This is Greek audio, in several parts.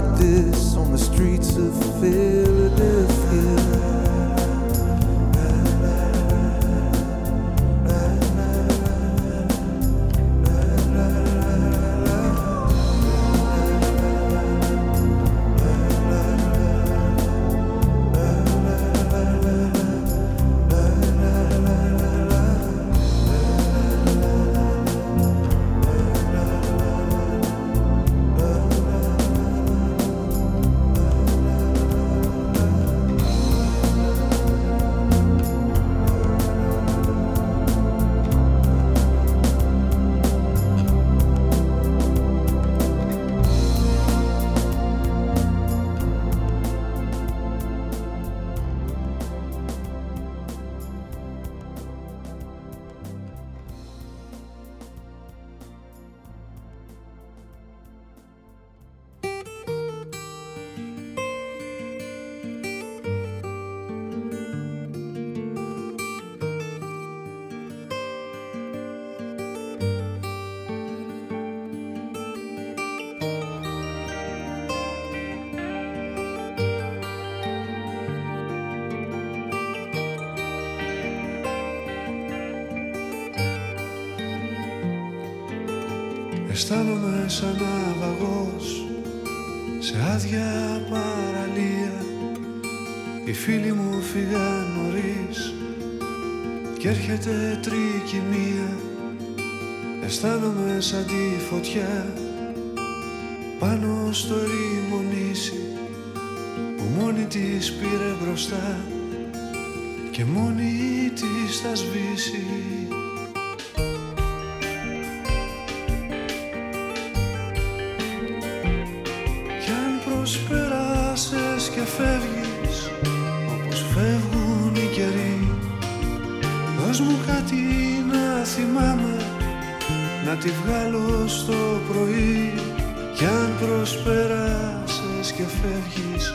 Like this on the streets of Philadelphia? Οι φίλοι μου φύγαν νωρίς και έρχεται τρικυμία Αισθάνομαι σαν τη φωτιά πάνω στο ρήμο που μόνη της πήρε μπροστά και μόνη της θα σβήσει τη βγάλω στο πρωί. Κι αν προσπέρασες και φεύγεις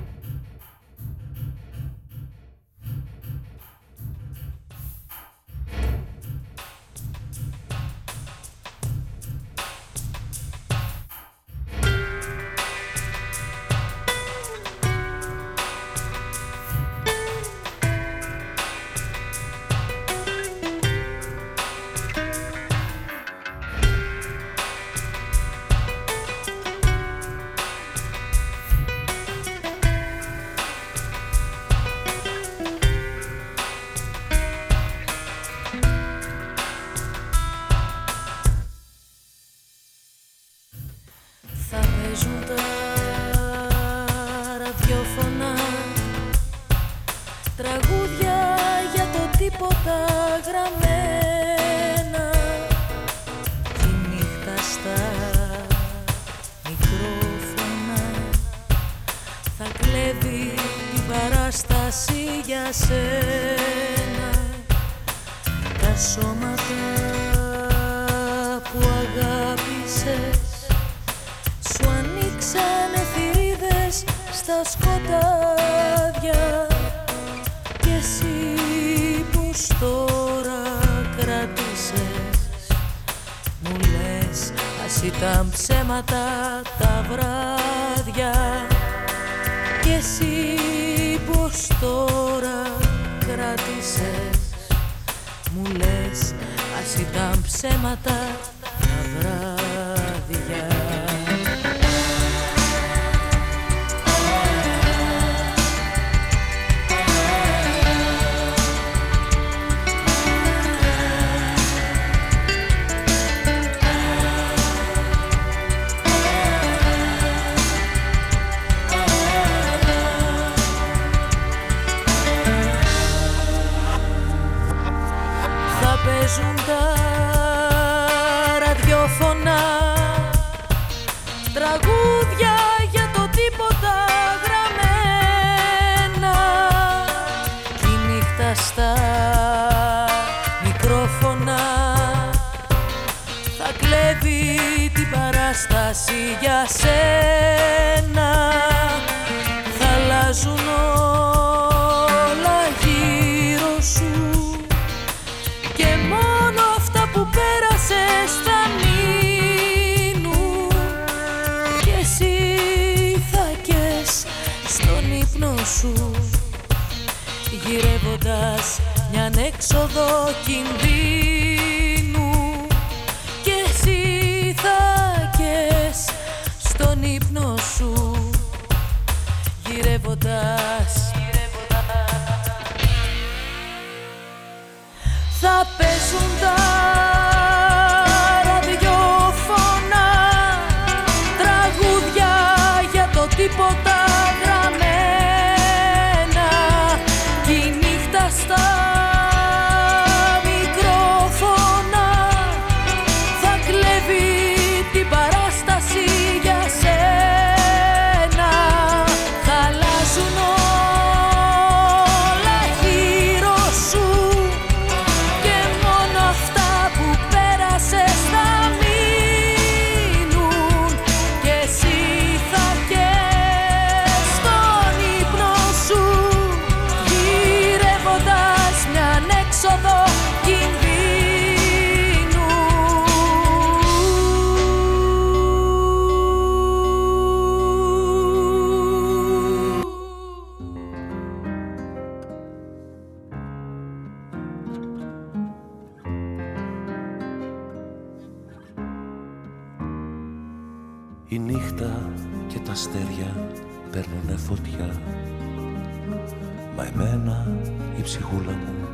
η ψυχούλα μου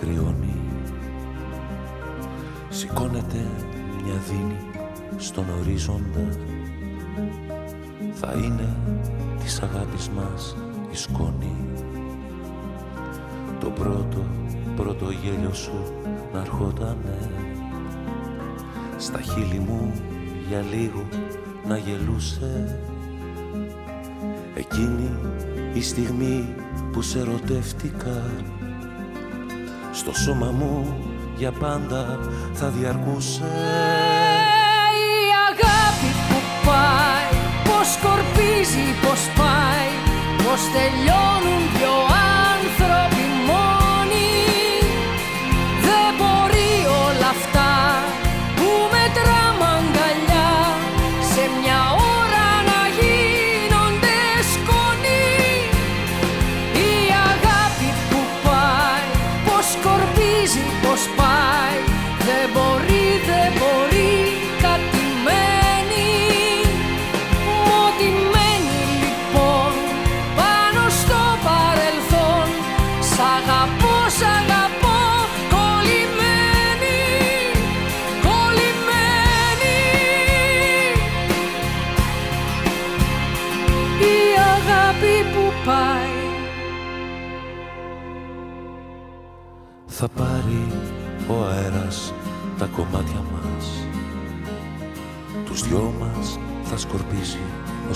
κρυώνει. Σηκώνεται μια δίνη στον ορίζοντα. Θα είναι της αγάπης μας η σκόνη. Το πρώτο, πρώτο γέλιο σου να αρχότανε Στα χείλη μου για λίγο να γελούσε. Εκείνη η στιγμή που σε στο σώμα μου για πάντα θα διαρκούσε. Η αγάπη που πάει πως σκορπίζει πως πάει πως τελειώνουν δυο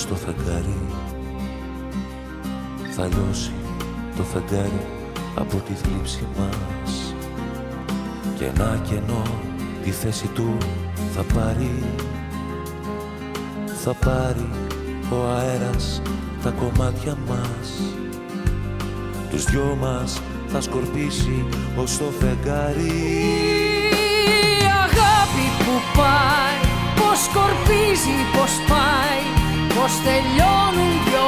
στο φεγγαρί θα λιώσει το φεγγάρι από τη θλίψη μας. Και ένα κενό τη θέση του θα πάρει. Θα πάρει ο αέρας τα κομμάτια μας. Τους δυο μας θα σκορπίσει ως το φεγγάρι. Αγάπη που πάει πως σκορπίζει πως πάει πως τελειώνουν πιο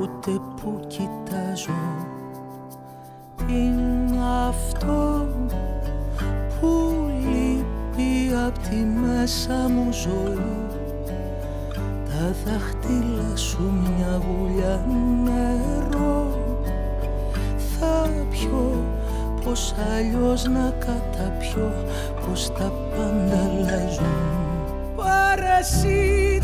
ούτε που κοιτάζω. Είναι αυτό που λείπει από τη μέσα μου ζωή. Τα δάχτυλα σου μια γουλιά νερό. Θα πιω πως αλλιώς να καταπιώ πως τα πάντα αλλάζουν. Πάρε εσύ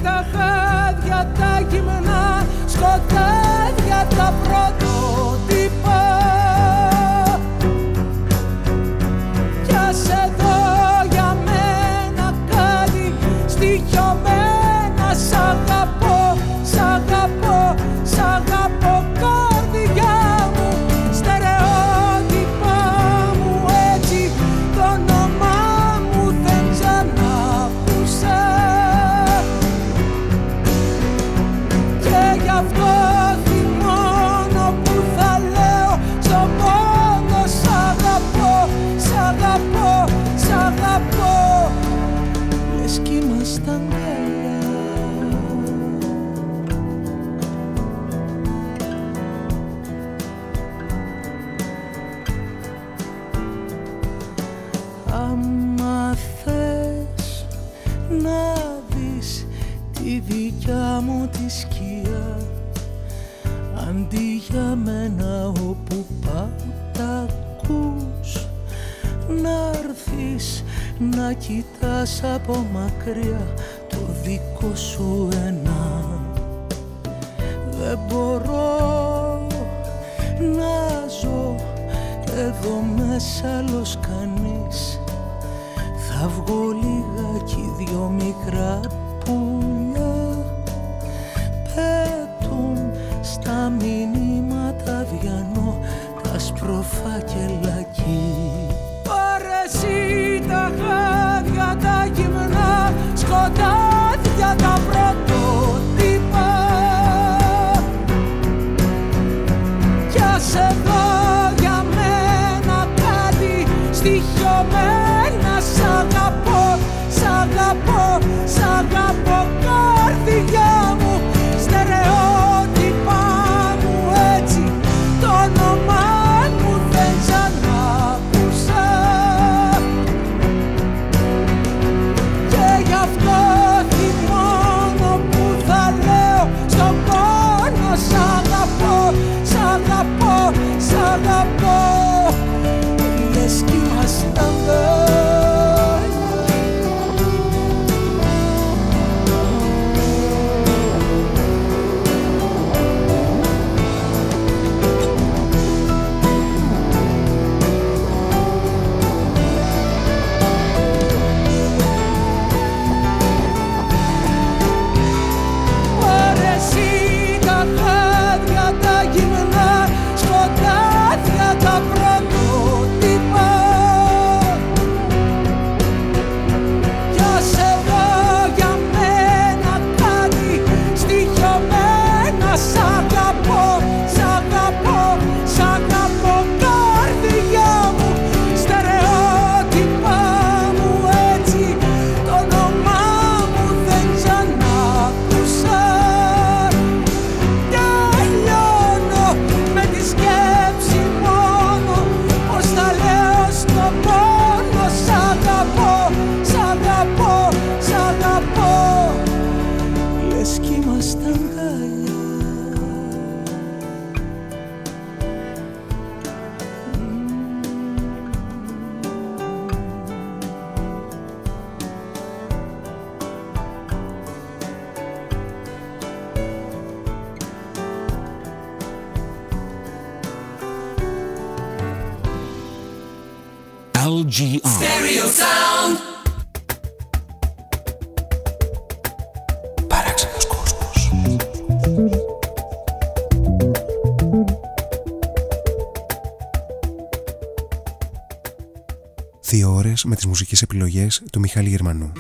τις μουσικές επιλογές του Μιχάλη Γερμανού.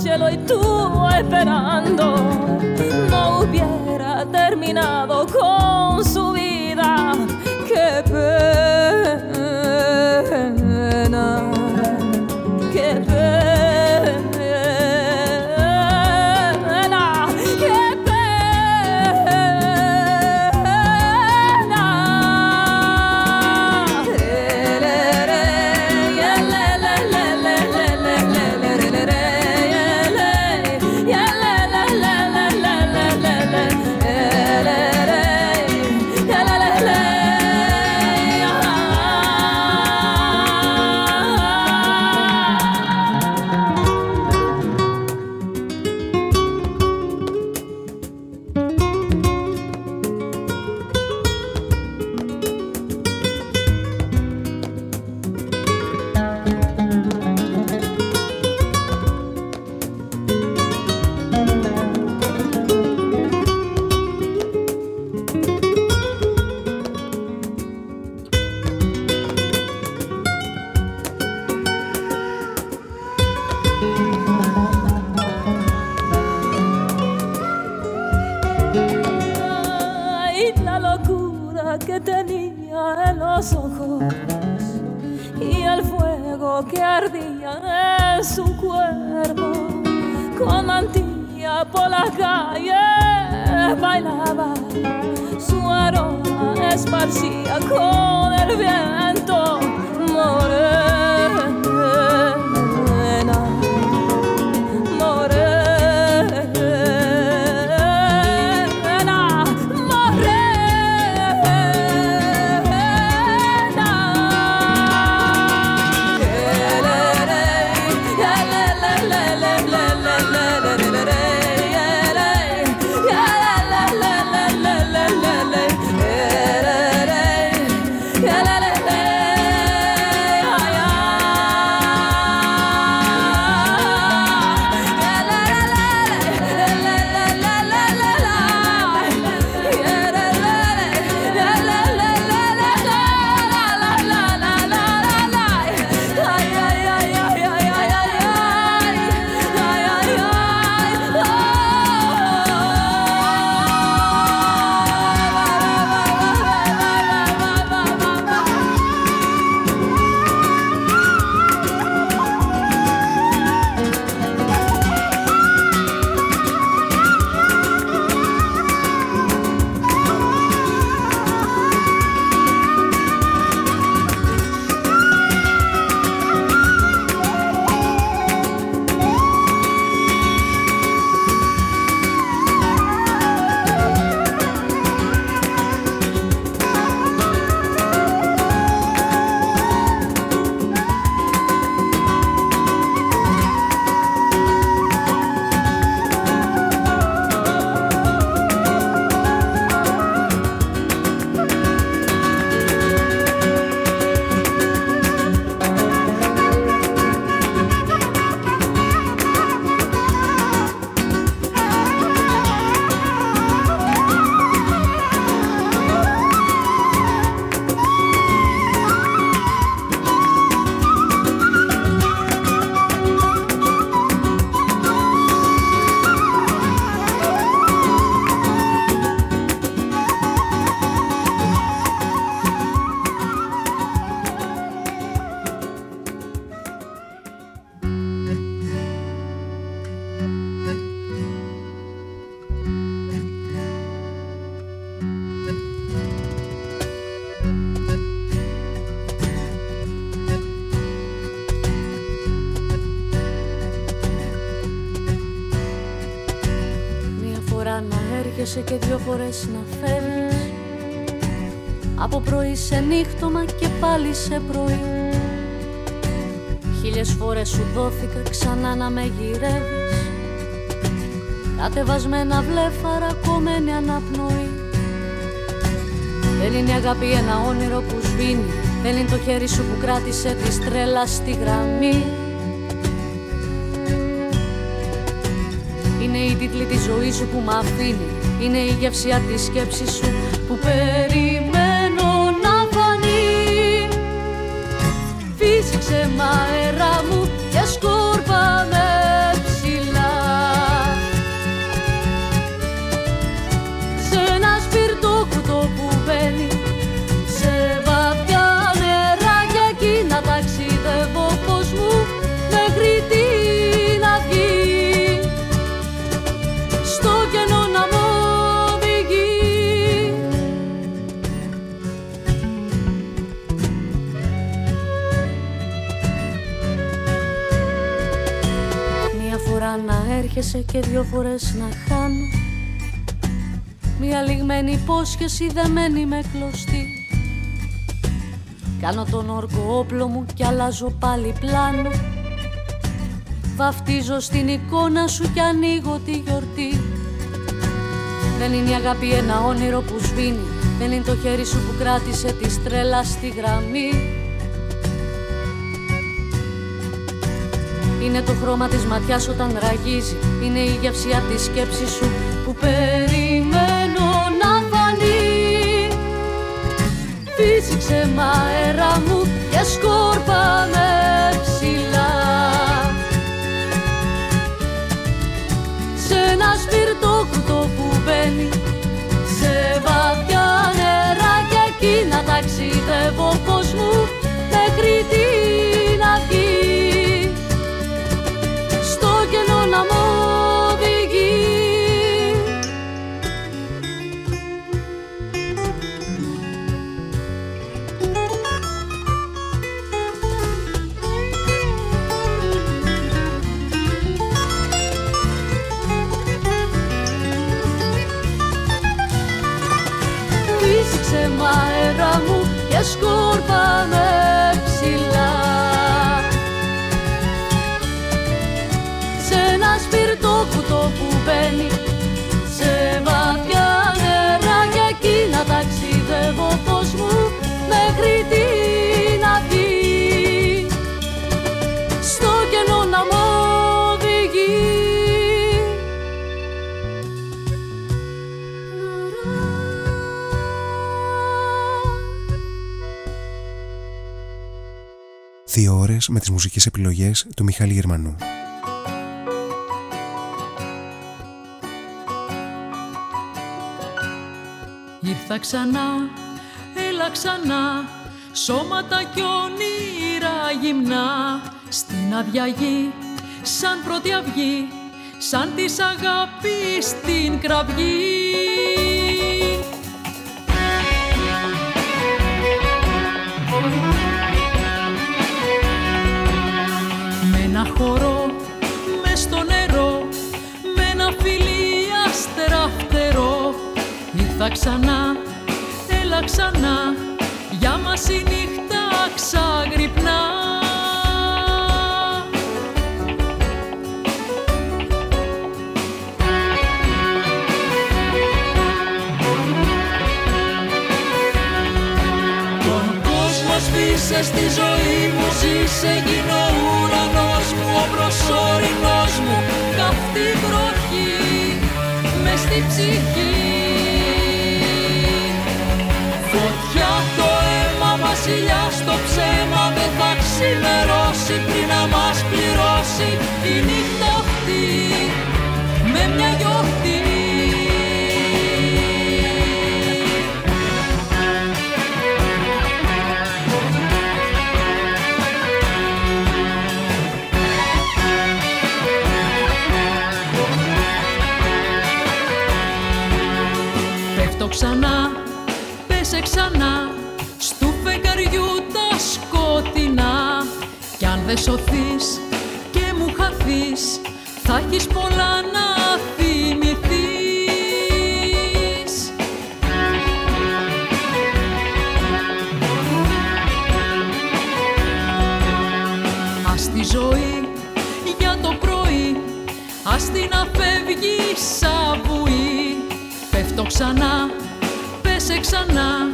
cielo y tú esperando. Έρχεσαι και δυο φορές να φεύγεις Από πρωί σε νύχτωμα και πάλι σε πρωί. Χίλιες φορές σου δόθηκα ξανά να με γυρεύεις. Κατεβασμένα βλέφαρα κομμένη αναπνοή. Δεν είναι αγάπη ένα όνειρο που σβήνει. Δεν είναι το χέρι σου που κράτησε τη στρέλα στη γραμμή. Είναι η τίτλη της ζωής σου που μ' αφήνει Είναι η γεύση απ' της σκέψης σου που περιμένω έρχεσαι και δυο φορές να χάνω. Μια λιγμένη υπόσχεση δεμένη με κλωστή. Κάνω τον όρκο όπλο μου και αλλάζω πάλι πλάνο. Βαφτίζω στην εικόνα σου και ανοίγω τη γιορτή. Δεν είναι η αγάπη ένα όνειρο που σβήνει. Δεν είναι το χέρι σου που κράτησε τη στρέλα στη γραμμή Είναι το χρώμα της ματιάς όταν ραγίζει. Είναι η γεύση απ' της σκέψης σου που περιμένω να φανεί. Φύσηξε μ' αέρα μου και σκόρπα με με τις μουσικές επιλογές του Μιχάλη Γερμανού. Ήρθα ξανά, έλα ξανά Σώματα κι όνειρα γυμνά Στην άδεια γη, σαν πρώτη αυγή Σαν της αγάπης την κραυγή ξανά, έλα ξανά Για μας η νύχτα ξαγρυπνά. Τον κόσμο σβήσε στη ζωή μου Ζήσε γίνω ο ουρανός μου Ο προσωρινός μου. Καυτή βροχή Μες στη ψυχή βασιλιά στο ψέμα Δεν θα ξημερώσει πριν να μας πληρώσει Η νύχτα αυτή με μια γιορτή Πέφτω ξανά, πέσε ξανά δε σωθείς και μου χαθείς. Θα έχεις πολλά να θυμηθείς. Ας τη ζωή για το πρωί ας την αφεύγει σαν βουή πέφτω ξανά, πέσε ξανά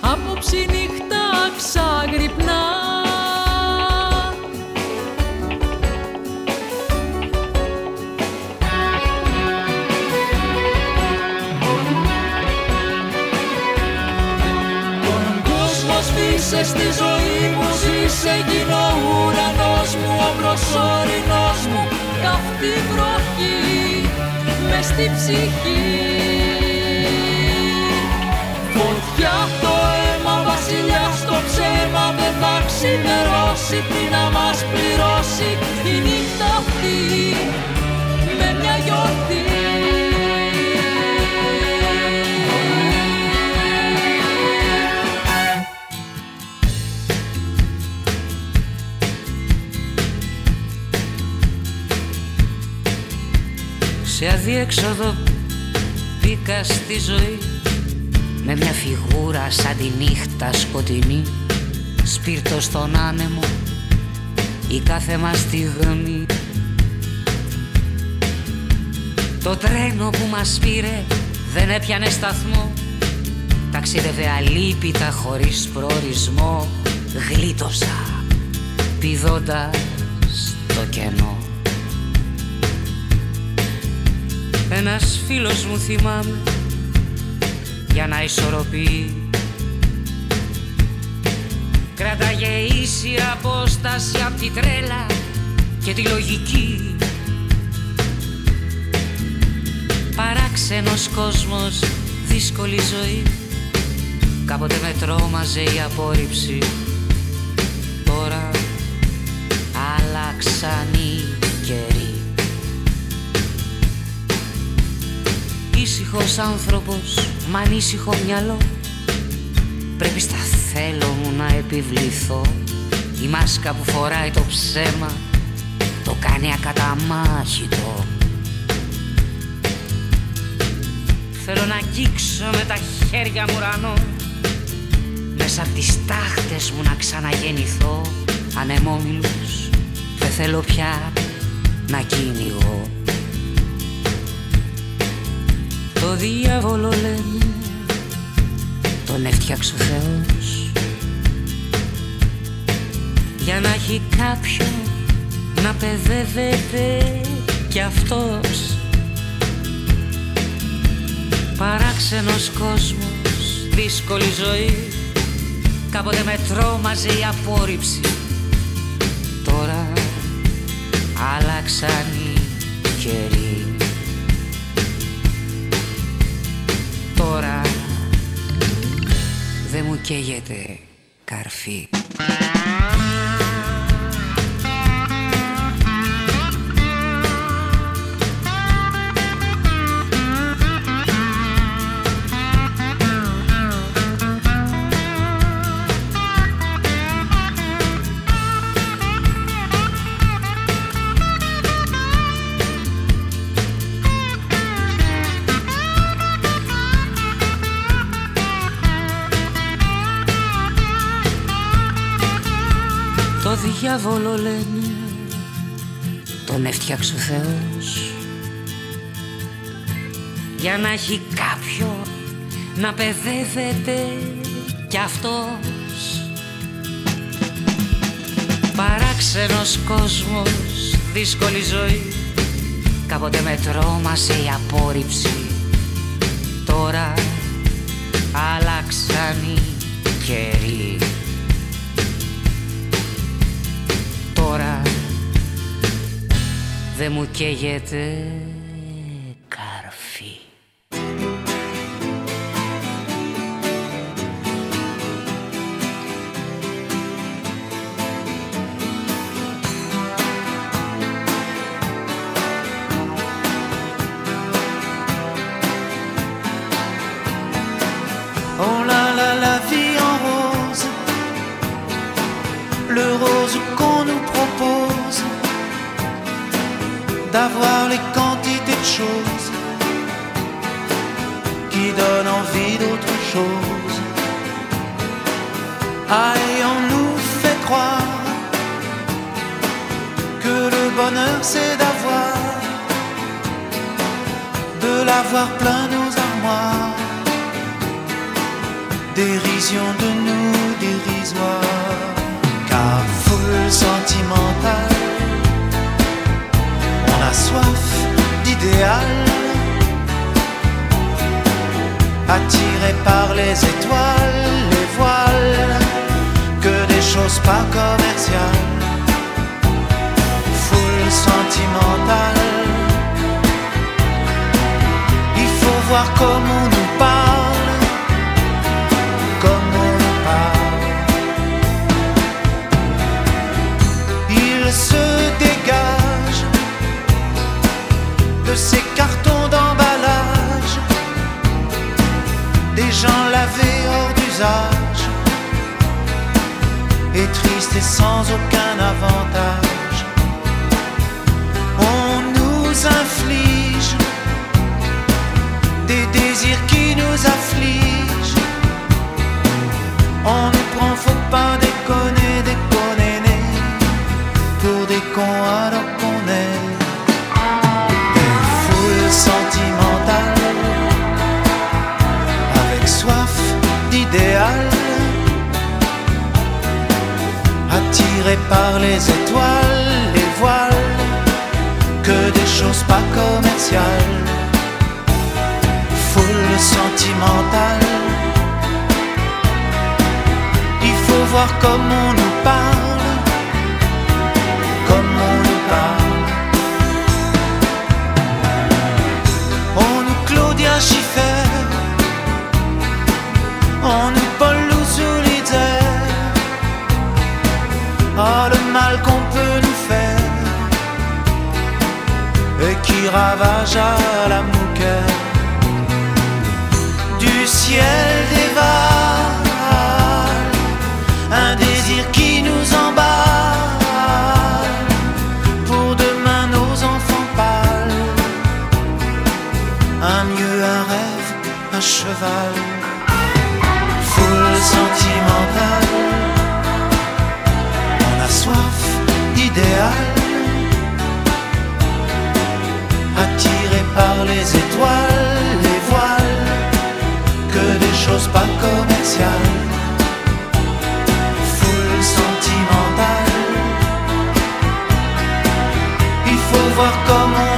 απόψη νύχτα ξαγρυπνά. Κόσμο σβήσε στη ζωή μου ζήσε γίνω ουρανός μου ο προσωρινός μου. Καυτή βροχή μες στη ψυχή. Φωτιά το αίμα βασιλιά στο ψέμα δεν θα ξημερώσει πριν να μας πληρώσει η νύχτα αυτή Σε αδιέξοδο μπήκα στη ζωή. Με μια φιγούρα σαν τη νύχτα σκοτεινή. Σπίρτο στον άνεμο η κάθε μας στιγμή Το τρένο που μας πήρε δεν έπιανε σταθμό. Ταξίδευε αλίπητα χωρίς προορισμό. Γλίτωσα πηδώντας το κενό Ένας φίλος μου θυμάμαι για να ισορροπεί. Κράταγε ίση απόσταση απ' τη τρέλα και τη λογική. Παράξενος κόσμος, δύσκολη ζωή. Κάποτε με τρόμαζε η απόρριψη Ήσυχος άνθρωπος, μ' ανήσυχο μυαλό. Πρέπει στα θέλω μου να επιβληθώ. Η μάσκα που φοράει το ψέμα Το κάνει ακαταμάχητο. Θέλω να αγγίξω με τα χέρια μου ουρανό. Μέσα από τις τάχτες μου να ξαναγεννηθώ. Ανεμόμυλους δεν θέλω πια να κυνηγώ Το διάβολο λένε τον έφτιαξε ο Θεός. Για να έχει κάποιον να παιδεύεται κι αυτός. Παράξενος κόσμος, δύσκολη ζωή. Κάποτε με τρόμαζε η απόρριψη. Τώρα άλλαξαν οι καιροί καίγεται καρφί διάβολο λένε Τον έφτιαξε ο Θεός. Για να έχει κάποιο Να παιδεύεται κι αυτός. Παράξενος κόσμος Δύσκολη ζωή. Κάποτε με τρόμασε η απόρριψη. Τώρα άλλαξαν οι καιροί δεν μου καίγεται et triste et sans aucun avantage. On nous inflige des désirs qui nous affligent. On nous prend, faut pas déconner, déconner, pour des cons à par les étoiles, les voiles, que des choses pas commerciales, foule sentimentale. Il faut voir comment on nous parle et qui ravage à la mouquette du ciel dévale un désir qui nous emballe. Pour demain nos enfants pâles un mieux, un rêve, un cheval. Foule sentimentale. On a soif d'idéal. chose pas commerciale. Foule sentimentale. Il faut voir comment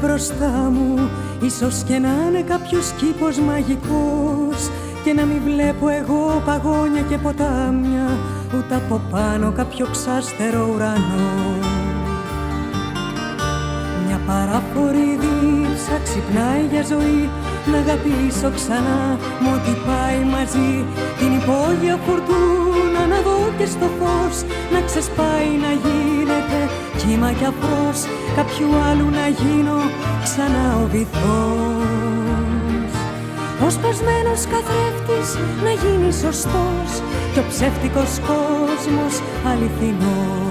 Μπροστά μου. Ίσως και να είναι κάποιος κήπος μαγικός. Και να μην βλέπω εγώ παγόνια και ποτάμια Ούτε από πάνω κάποιο ξάστερο ουρανό. Μια παράφορη δίψα ξυπνάει για ζωή Να αγαπήσω ξανά με ό,τι πάει μαζί. Την υπόγεια φουρτούνα να δω και στο φως. Να ξεσπάει να γίνεται κύμα κι αφρός. Κάποιου άλλου να γίνω ξανά ο βυθός. Ο σπασμένος καθρέφτης να γίνει σωστός και ο ψεύτικος κόσμος αληθινός.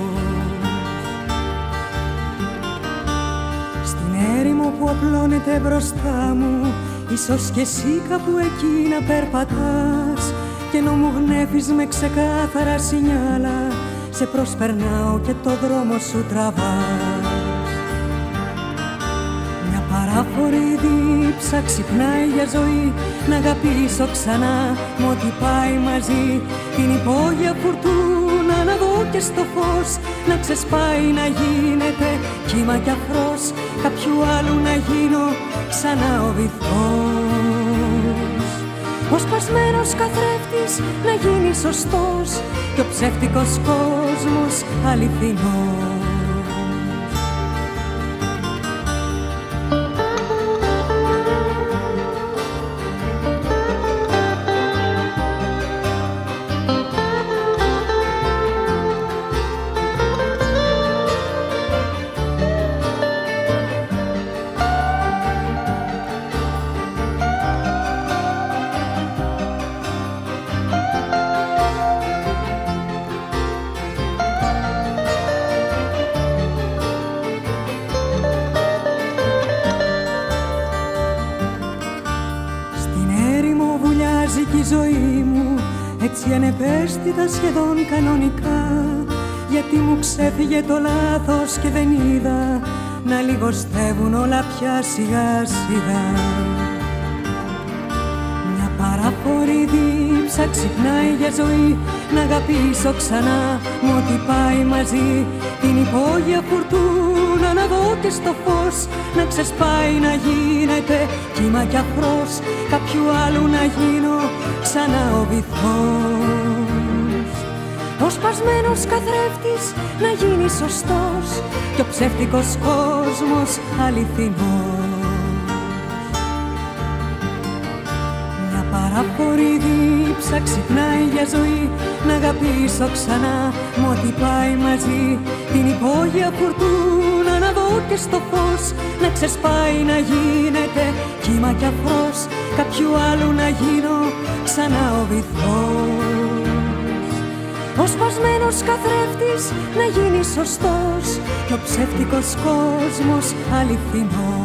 Στην έρημο που απλώνεται μπροστά μου Ίσως κι εσύ κάπου εκεί να περπατάς και ενώ μου γνέφεις με ξεκάθαρα σινιάλα. Σε προσπερνάω και το δρόμο σου τραβάς. Αφορή δίψα ξυπνάει για ζωή. Να αγαπήσω ξανά με ό,τι πάει μαζί. Την υπόγεια φουρτούνα να δω και στο φως. Να ξεσπάει να γίνεται κύμα κι αφρός. Κάποιου άλλου να γίνω ξανά ο βυθός Ο σπασμένος καθρέφτης να γίνει σωστός Και ο ψεύτικος κόσμος αληθινός σχεδόν κανονικά. Γιατί μου ξέφυγε το λάθος και δεν είδα να λιγοστεύουν όλα πια σιγά σιγά. Μια παραφορή δίψα ξυπνάει για ζωή. Να αγαπήσω ξανά μου ότι πάει μαζί. Την υπόγεια φουρτούνα να δω και στο φως. Να ξεσπάει να γίνεται κύμα κι αφρός. Κάποιου άλλου να γίνω ξανά ο βυθός. ο σπασμένος καθρέφτης να γίνει σωστός και ο ψεύτικος κόσμος αληθινός. Μια παραπορή δίψα ξυπνάει για ζωή να αγαπήσω ξανά μου ότι πάει μαζί την υπόγεια φουρτούνα να δω και στο φως να ξεσπάει να γίνεται κύμα κι αφρός κάποιου άλλου να γίνω ξανά ο βυθός. ο σπασμένος καθρέφτης να γίνει σωστός. Και ο ψεύτικος κόσμος αληθινός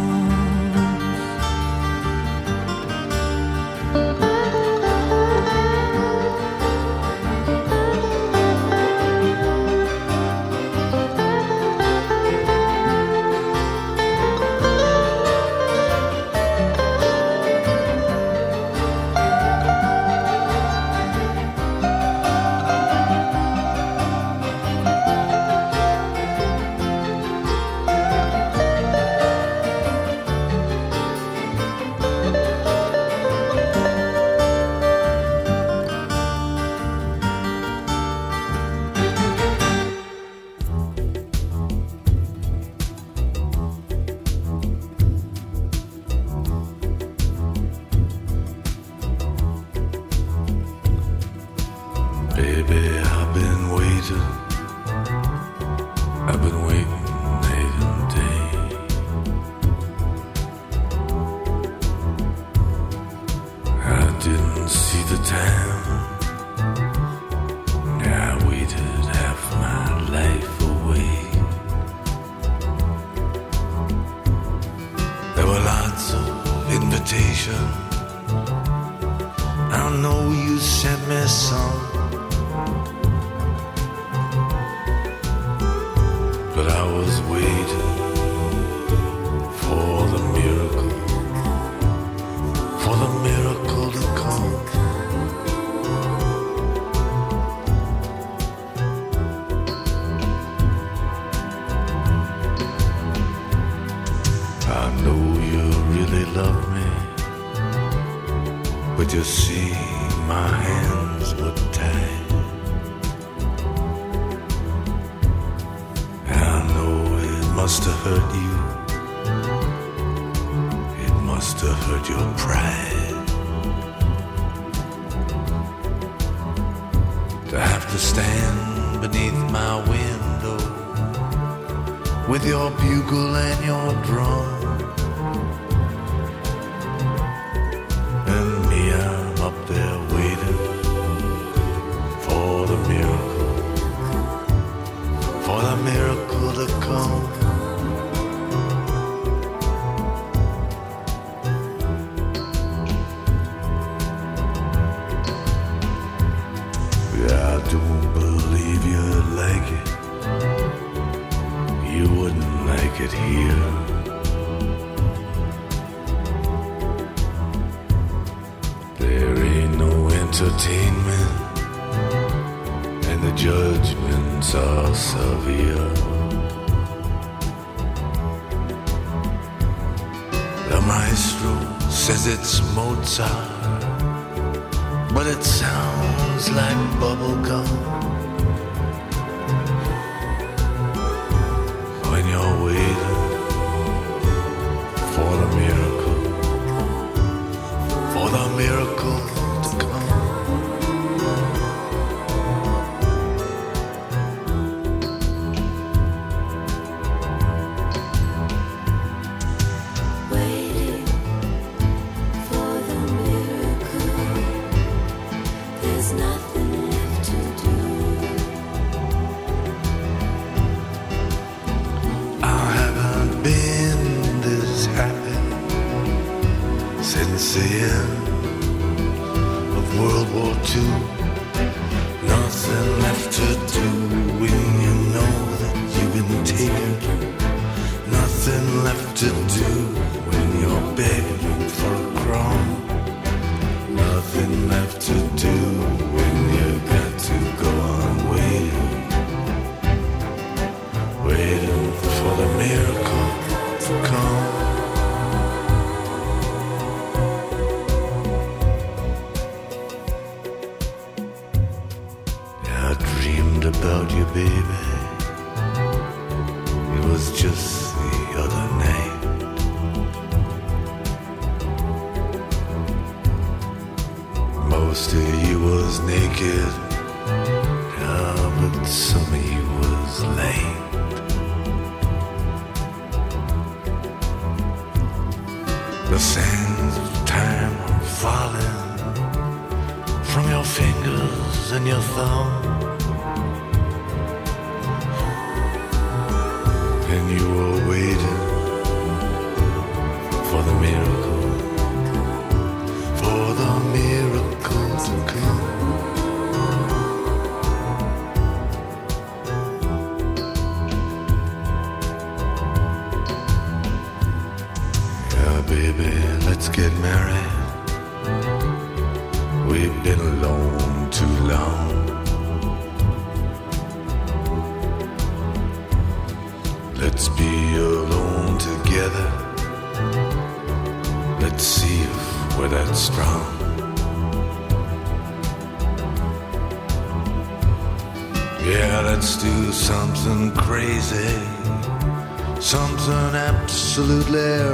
outside. absolutely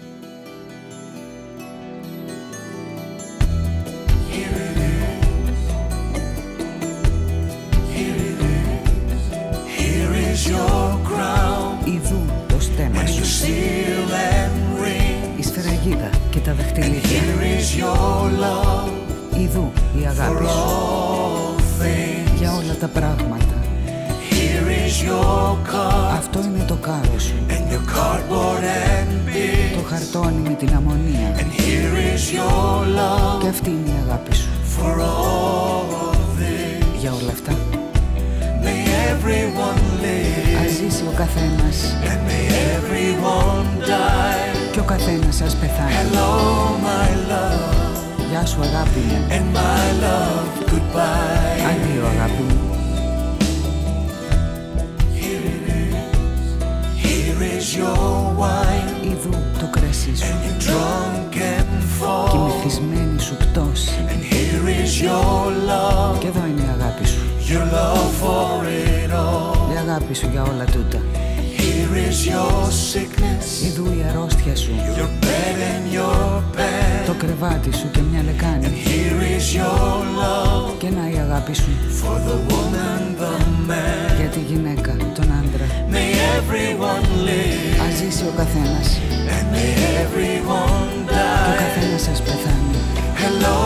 Η αρρώστια σου. Your bed and your bed. Το κρεβάτι σου και μια λεκάνη. Here is your love. Και να η αγάπη σου. For the woman, the man. Για τη γυναίκα, τον άντρα. May everyone live. Ας ζήσει ο καθένας. And may everyone Και ο die. καθένας ας πεθάνει. Hello,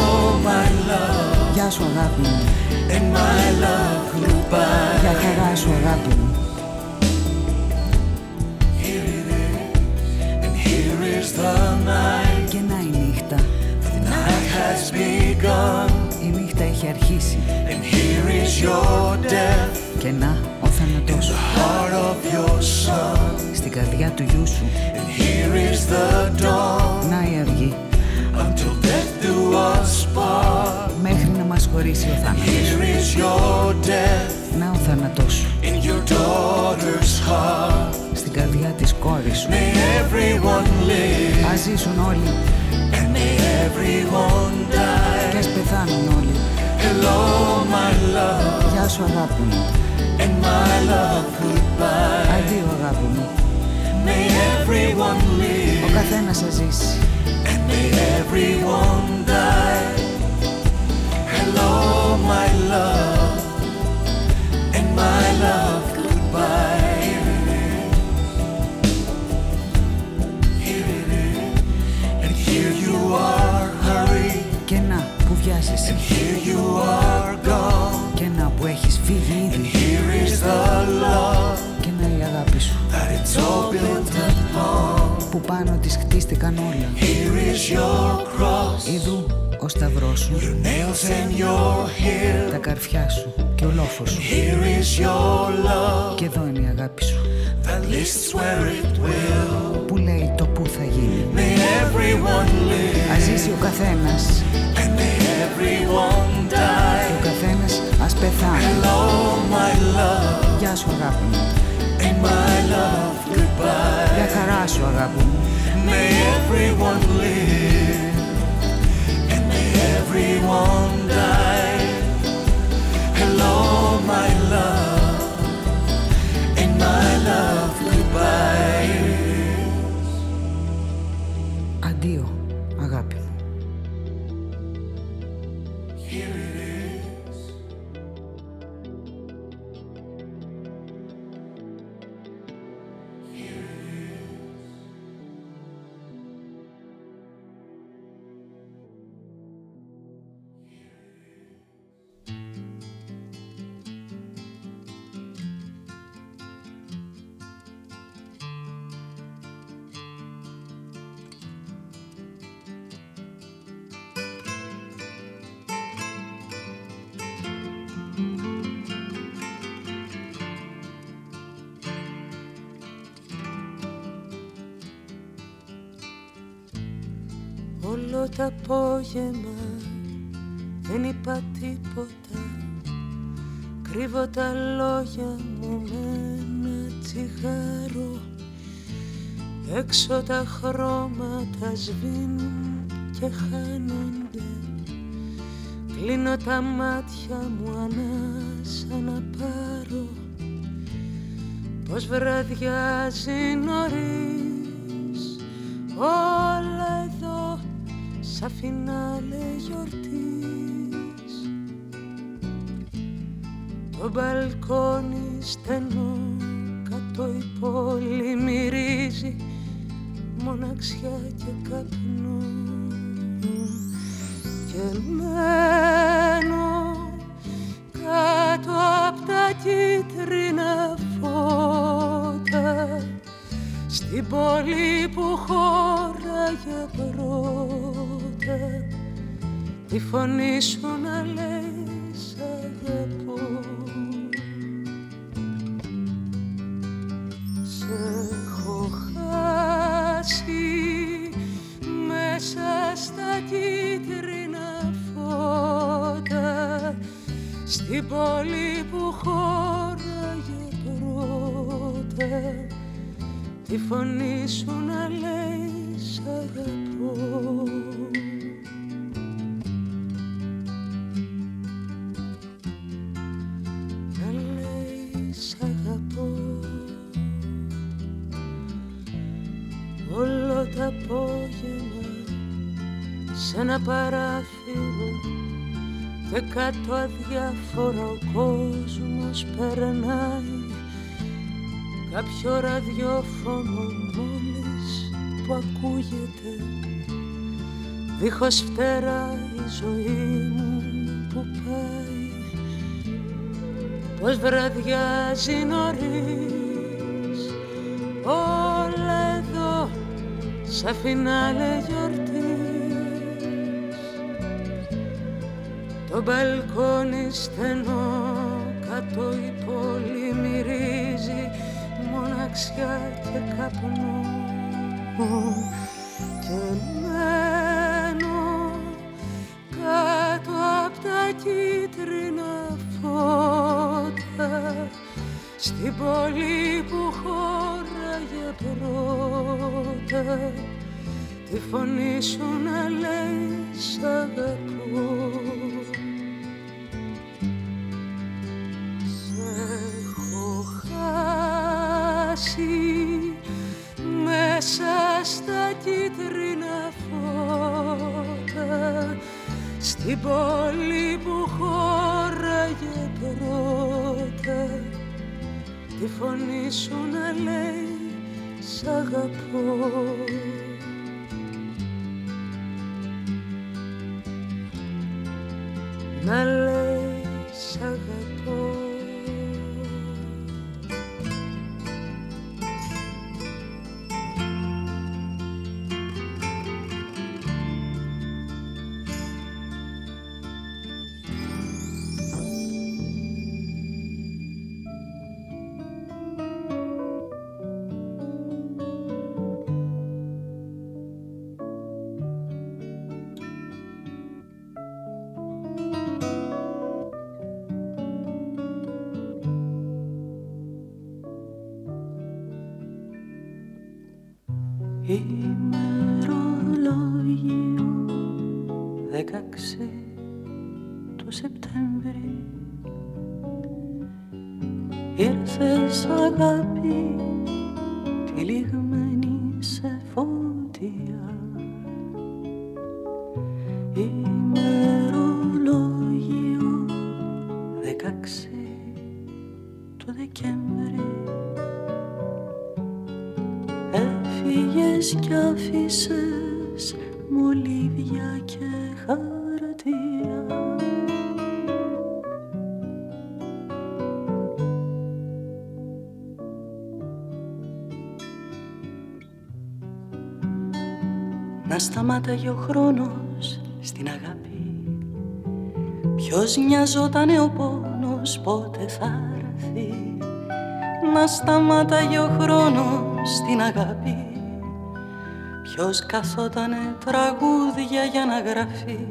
my love, Γεια σου αγάπη μου. And my love, goodbye. Για χαρά σου αγάπη μου your death, Και να ο θάνατός σου heart of your son. Στην καρδιά του γιού σου. And here is the dawn, Να η αυγή. Until death do us part. Μέχρι να μας χωρίσει ο θάνατος. Here is your death. Να ο θάνατός σου in your daughter's heart. Στην καρδιά της κόρης σου. May everyone live. Ας ζήσουν όλοι. And may everyone die. και ας πεθάνουν όλοι Hello, my love, Γεια σου αγάπη μου and my love, goodbye. Αντίο αγάπη μου May everyone Ο live καθένας ας ζήσει and may everyone die. Hello, my love, and my love, goodbye. Φύγει ήδη Here is the love Και να η αγάπη σου that it's all built upon. Που πάνω της χτίστηκαν όλα Here is your cross, Ιδού ο σταυρός σου your nails and your hair. Τα καρφιά σου και ο λόφος σου Here is your love Και εδώ είναι η αγάπη σου that lists where it will. Που λέει το που θα γίνει May everyone live Ας ζήσει ο καθένας and may everyone Και die. ο καθένας ας πεθάνει Hello, my love, Γεια σου αγάπη μου and my love, goodbye. Για χαρά σου αγάπη μου May everyone live and may everyone die. Hello, my love, and my love, Λόγια μου με ένα τσιγάρο Έξω τα χρώματα σβήνουν και χάνονται. Κλείνω τα μάτια μου ανάσα να πάρω. Πως βραδιάζει νωρίς. Όλα εδώ σαν φινάλε γιορτής Το μπαλκόνι στενό κάτω η πόλη μυρίζει μοναξιά και καπνό και μένω κάτω απ' τα κίτρινα φώτα στη στην πόλη που χώραγε πρώτα. Τη φωνή σου να λέει σ' αγαπώ Σε έχω χάσει μέσα στα κίτρινα φώτα στην πόλη που χώραγε πρώτα. Τη φωνή σου να λέει σ' αγαπώ Όλο το απόγευμα σε ένα παράθυρο και κάτω αδιάφορα ο κόσμος περνάει. Κάποιο ραδιόφωνο μόλις που ακούγεται δίχως φτερά η ζωή μου που πάει. Πως βραδιάζει νωρίς όλα εδώ σαν φινάλε γιορτής. Το μπαλκόνι στενό κάτω η πόλη μυρίζει μοναξιά και καπνό και μένω κάτω απ' τα κίτρινα φώτα στην πόλη που χώραγε πρώτα τη φωνή σου να λέει σ' αγαπώ. Σε έχω χάσει μέσα στα κίτρινα φώτα στην πόλη που χώραγε πρώτα τη φωνή σου να λέει σ' αγαπώ. Να Να σταμάταγε ο χρόνος στην αγάπη. Ποιος νοιαζότανε ο πόνος πότε θα έρθει Να σταμάταγε ο χρόνος στην αγάπη. Ποιος καθότανε τραγούδια για να γραφεί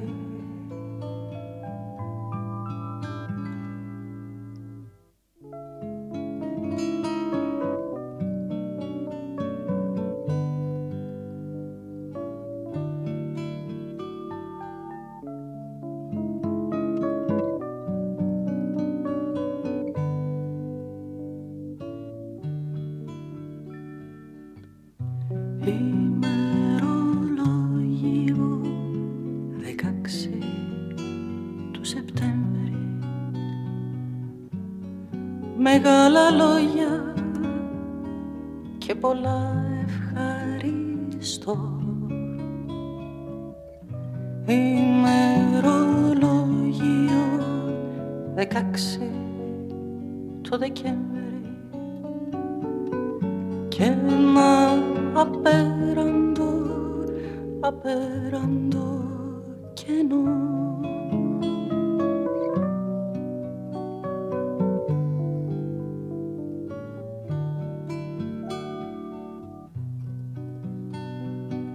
κενό.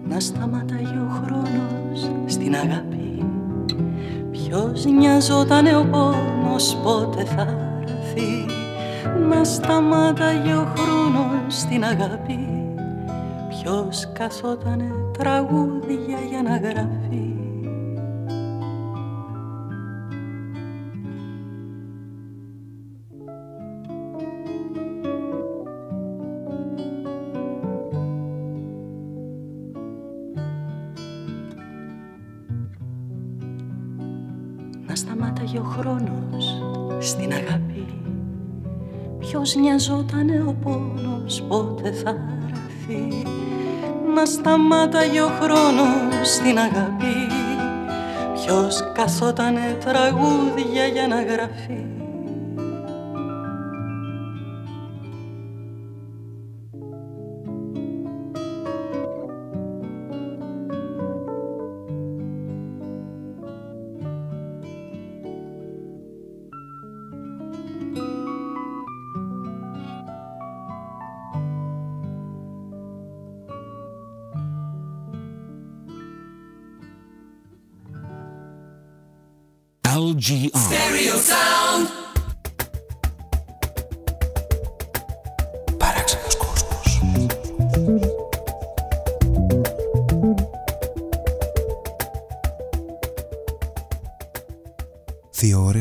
Να σταματάει ο χρόνος στην αγάπη. Ποιος νοιαζότανε ο πόνος πότε θα έρθει. Να σταματάει ο χρόνος στην αγάπη. Ποιος καθότανε τραγούδια για να γράφει Ποιος νοιαζότανε ο πόνος πότε θα έρθει Να σταμάταγε ο χρόνος στην αγάπη. Ποιος καθότανε τραγούδια για να γράφει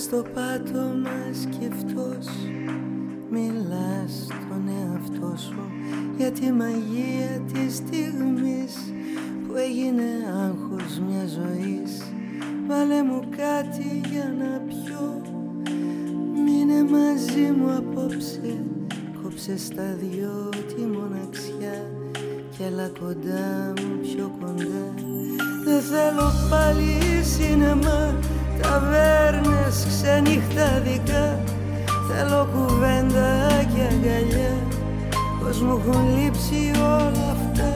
Στο πάτωμα σκεφτός Μιλάς στον εαυτό σου για τη μαγεία της στιγμής που έγινε άγχος μιας ζωής. Βάλε μου κάτι για να πιω. Μείνε μαζί μου απόψε. Κόψε στα δυο τη μοναξιά Κι έλα κοντά μου πιο κοντά. Δεν θέλω πάλι σινεμά. Ταβέρνες ξενυχταδικά Θέλω κουβέντα και αγκαλιά. Πως μου έχουν λείψει όλα αυτά.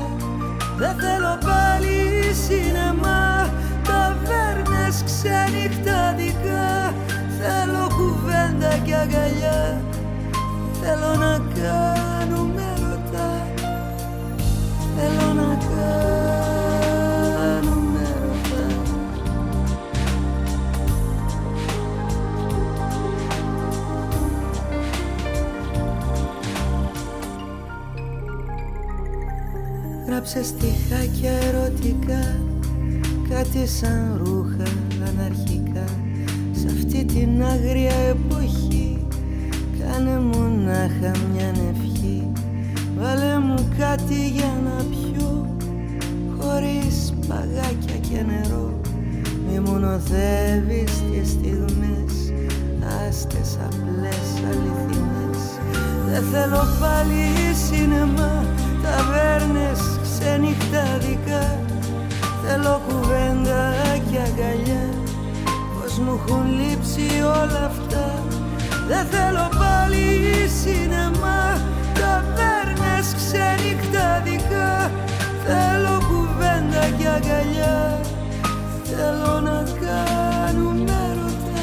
Δεν θέλω πάλι σινεμά. Ταβέρνες ξενυχταδικά Θέλω κουβέντα και αγκαλιά. Θέλω να κάνουμε ρωτά Θέλω να κάνουμε Γράψε στιχάκια ερωτικά Κάτι σαν ρούχα αναρχικά. Σ' αυτή την άγρια εποχή Κάνε μονάχα μια ευχή. Βάλε μου κάτι για να πιω Χωρίς παγάκια και νερό. Μη μου νοθεύεις τις στιγμές Άστες απλές αληθινές. Δεν θέλω πάλι σινεμά Ταβέρνες ξενυχτάδικα Θέλω κουβέντα και αγκαλιά Πως μου έχουν λείψει όλα αυτά. Δεν θέλω πάλι σινεμά Ταβέρνες ξενυχτάδικα Θέλω κουβέντα και αγκαλιά. Θέλω να κάνουμε ρωτά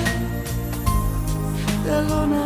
Θέλω να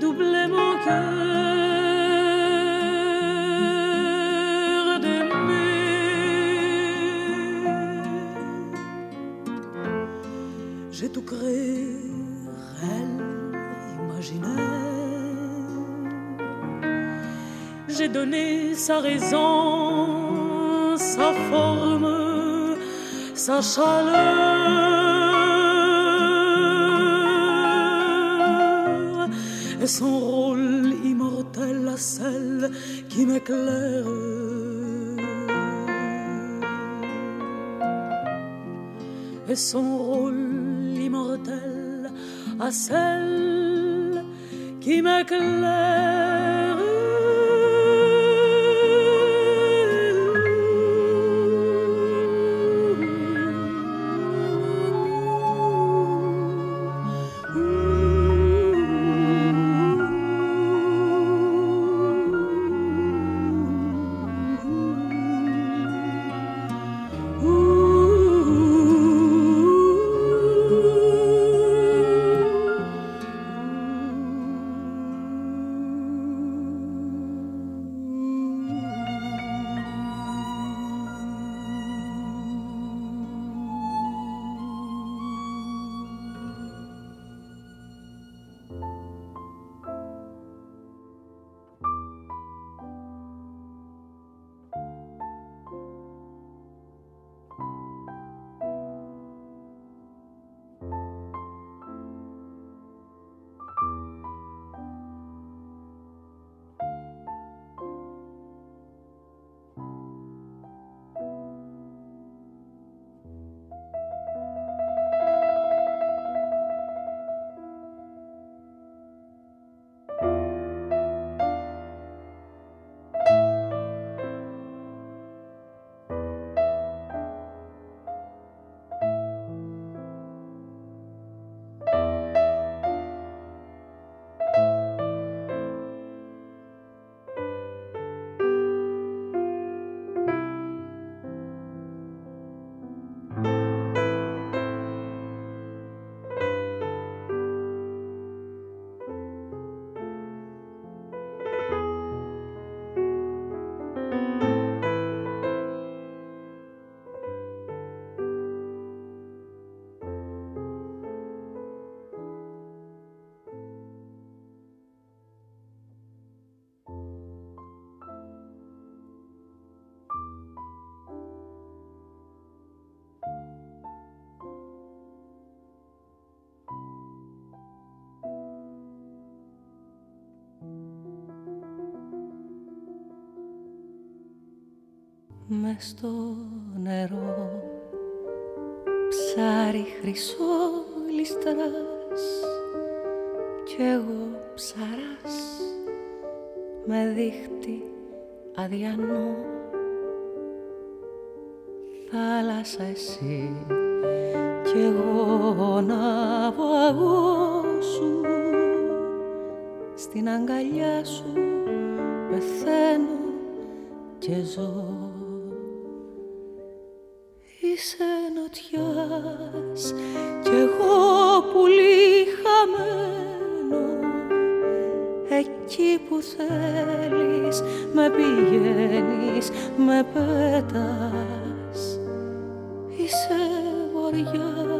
doublait mon cœur d'aimer. J'ai tout créé, elle imaginaire. J'ai donné sa raison, sa forme, sa chaleur. Et son rôle immortel à celle qui m'éclaire. Μες στο νερό ψάρι χρυσό ληστράς κι εγώ ψαράς με δίχτυ αδιανό. Θάλασσα εσύ κι εγώ ναυαγό σου στην αγκαλιά σου πεθαίνω και ζω Είσαι νοτιάς. Κι εγώ πουλί χαμένο εκεί που θέλεις με πηγαίνεις με πέτας Είσαι βοριάς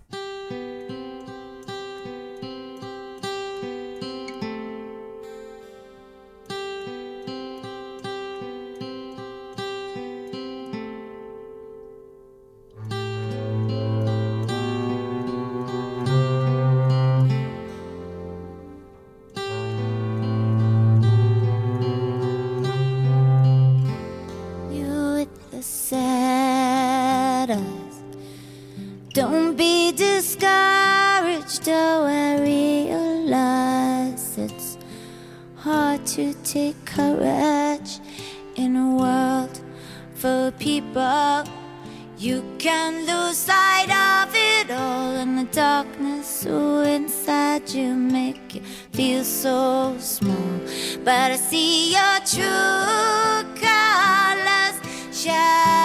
Courage in a world full of people. You can lose sight of it all, in the darkness so inside you make you feel so small. But I see your true colors shining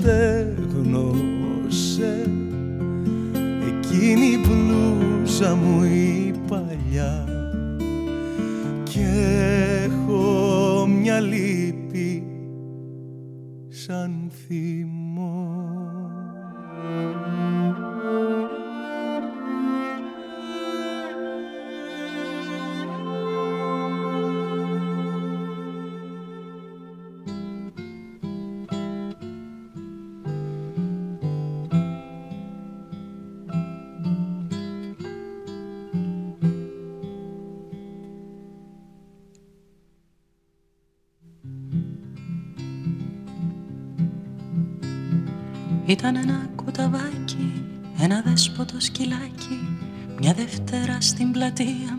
μωρό στέγνωσε εκείνη η μπλούζα μου η παλιά. Και έχω μια λύπη σαν θυμό Ήταν ένα κουταβάκι, ένα δέσποτο σκυλάκι Μια Δευτέρα στην πλατεία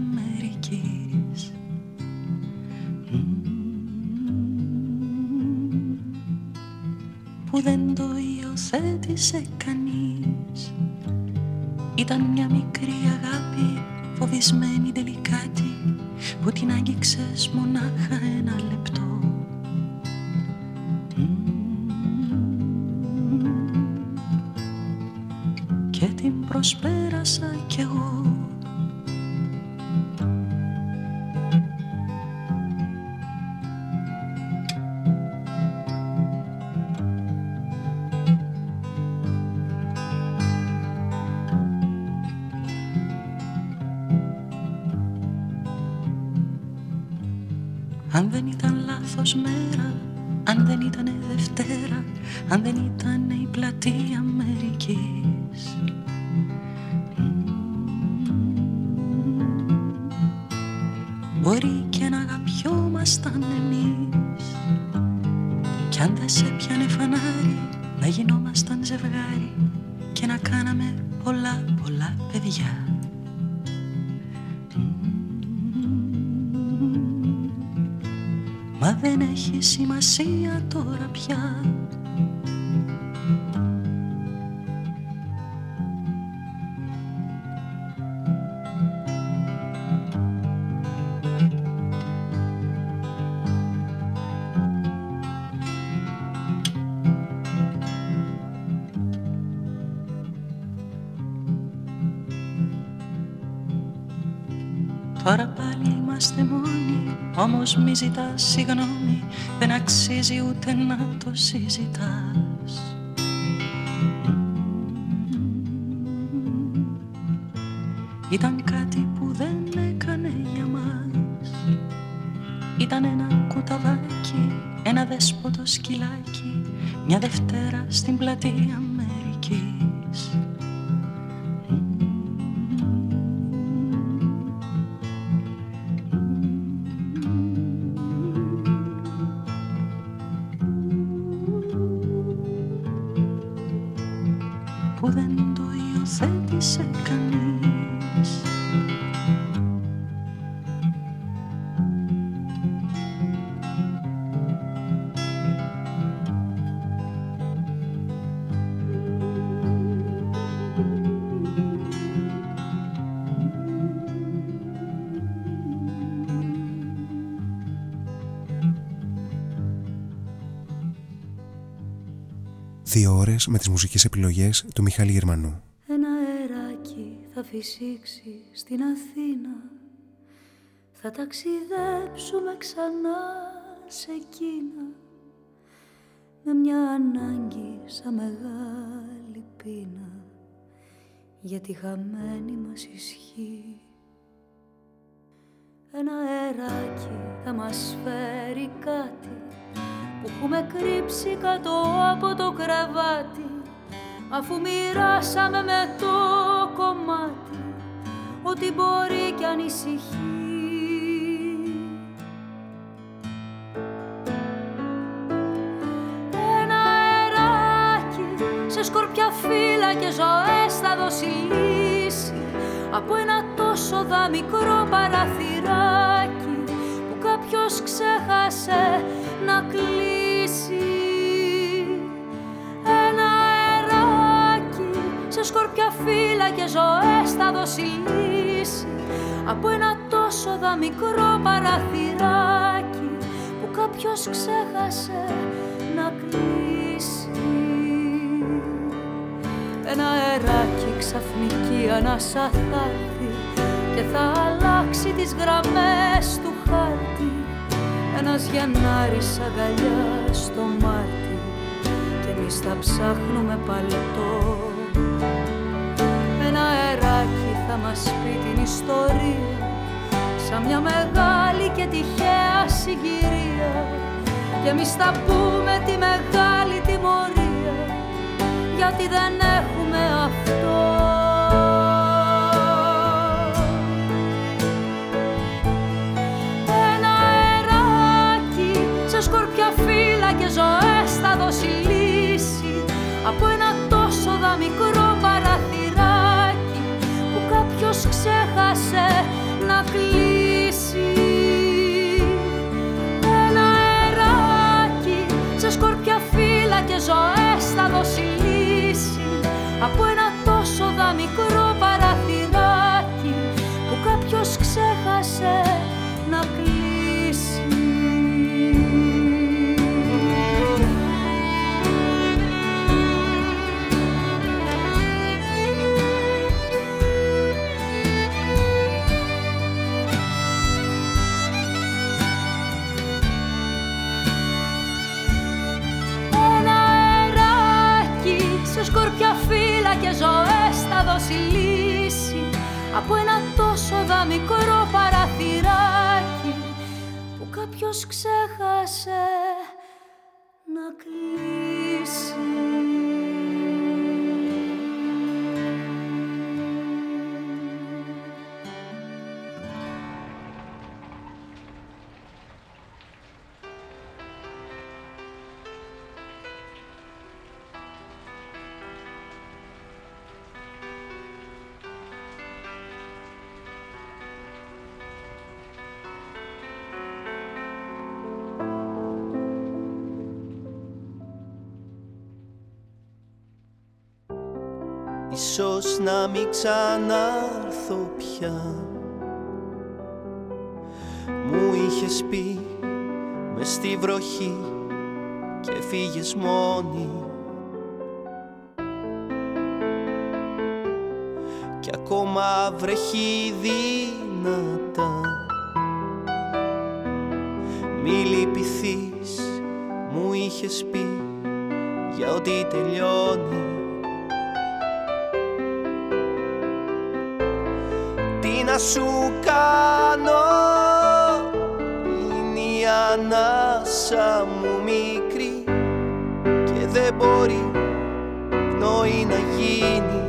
μη ζητάς συγγνώμη Δεν αξίζει ούτε να το συζητάς Δύο ώρες με τις μουσικές επιλογές του Μιχάλη Γερμανού. Ένα αεράκι θα φυσήξει στην Αθήνα. Θα ταξιδέψουμε ξανά σε Κίνα. Με μια ανάγκη σαν μεγάλη πείνα. Για τη χαμένη μας ισχύ. Ένα αεράκι θα μας φέρει κάτι που έχουμε κρύψει κάτω από το κρεβάτι αφού μοιράσαμε με το κομμάτι ότι μπορεί κι ανησυχεί Ένα αεράκι σε σκορπιά φύλλα και ζωές θα δώσει λύση από ένα τόσο δα μικρό παραθυράκι που κάποιος ξέχασε να κλείσει Ένα αεράκι σε σκορπιά φύλλα και ζωές θα δώσει λύση από ένα τόσο δα μικρό παραθυράκι που κάποιος ξέχασε να κλείσει. Ένα αεράκι ξαφνική ανάσα θα έρθει και θα αλλάξει τις γραμμές του χάρτη ένας Γενάρης αγκαλιά στο Μάρτι και εμείς θα ψάχνουμε παλαιτό ένα αεράκι θα μας πει την ιστορία σαν μια μεγάλη και τυχαία συγκυρία. Και εμείς θα πούμε τη μεγάλη τιμωρία γιατί δεν έχουμε αυτό ζωές θα δώσει λύση. Από από ένα τόσο δα μικρό παραθυράκι που κάποιος ξέχασε να μην ξανάρθω πια. Μου είχες πει μες στη βροχή και φύγες μόνη. Κι ακόμα βρέχει δυνατά Μη λυπηθείς μου είχες πει για ότι τελειώνει σου κάνω. Είναι η ανάσα μου μικρή Και δεν μπορεί νόη να γίνει.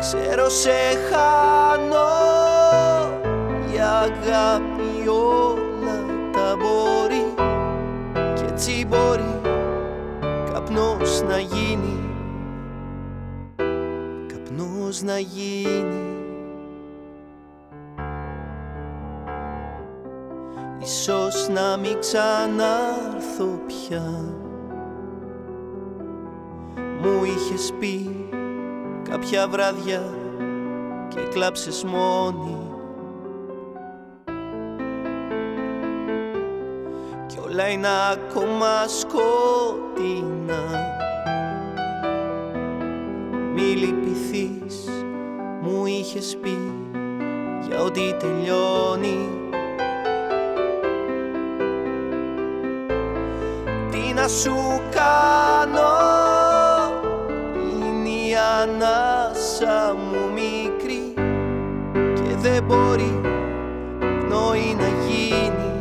Ξέρω σε χάνω καπνός να γίνει Ίσως να μην ξανάρθω πια Μου είχες πει κάποια βράδια και κλάψες μόνη Κι όλα είναι ακόμα σκοτεινά μη λυπηθείς μου είχες πει για ό,τι τελειώνει. Τι να σου κάνω είναι η ανάσα μου μικρή και δεν μπορεί πνοή να γίνει.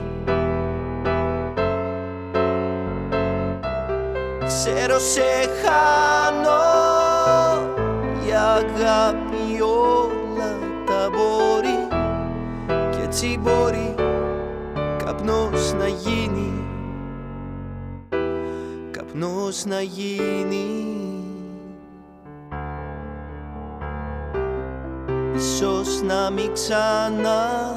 Ξέρω σε καπνός να γίνει. Ίσως να μην ξανάρθω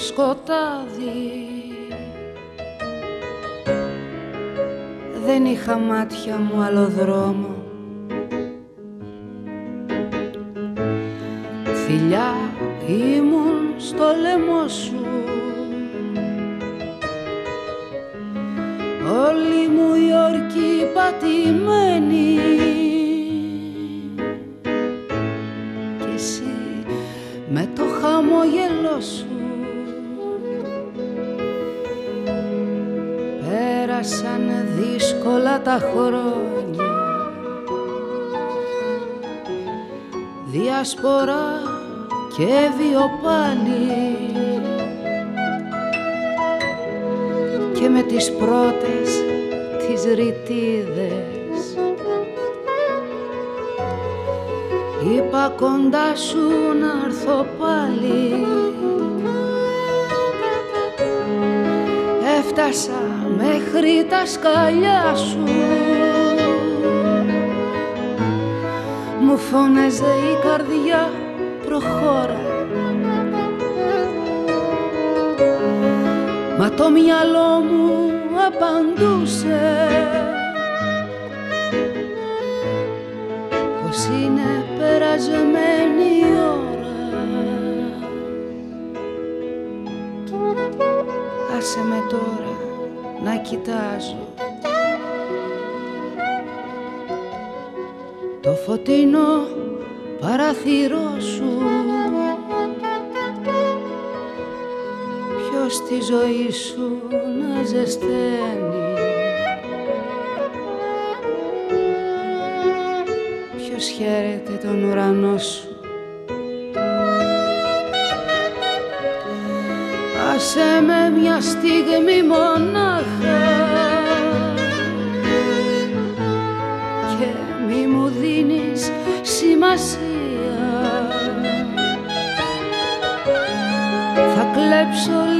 σκοτάδι. Δεν είχα μάτια μου άλλο δρόμο. Φιλιά ήμουν στο λαιμό σου. Όλη μου η όρκη πατημένη. Κι εσύ με το χαμόγελό σου δύσκολα τα χρόνια. Διασπορά και βιοπάλι Και με τις πρώτες τις ρητίδες. Είπα κοντά σου να έρθω πάλι Έφτασα μέχρι τα σκαλιά σου. Μου φώναζε η καρδιά προχώρα. Μα το μυαλό μου απαντούσε. Πως είναι περασμένη η ώρα. Άσε με τώρα να κοιτάζω. Το φωτεινό παραθυρό σου. Ποιος τη ζωή σου να ζεσταίνει; Ποιος χαίρεται τον ουρανό σου. Άσε με μια στιγμή μονάχα Θα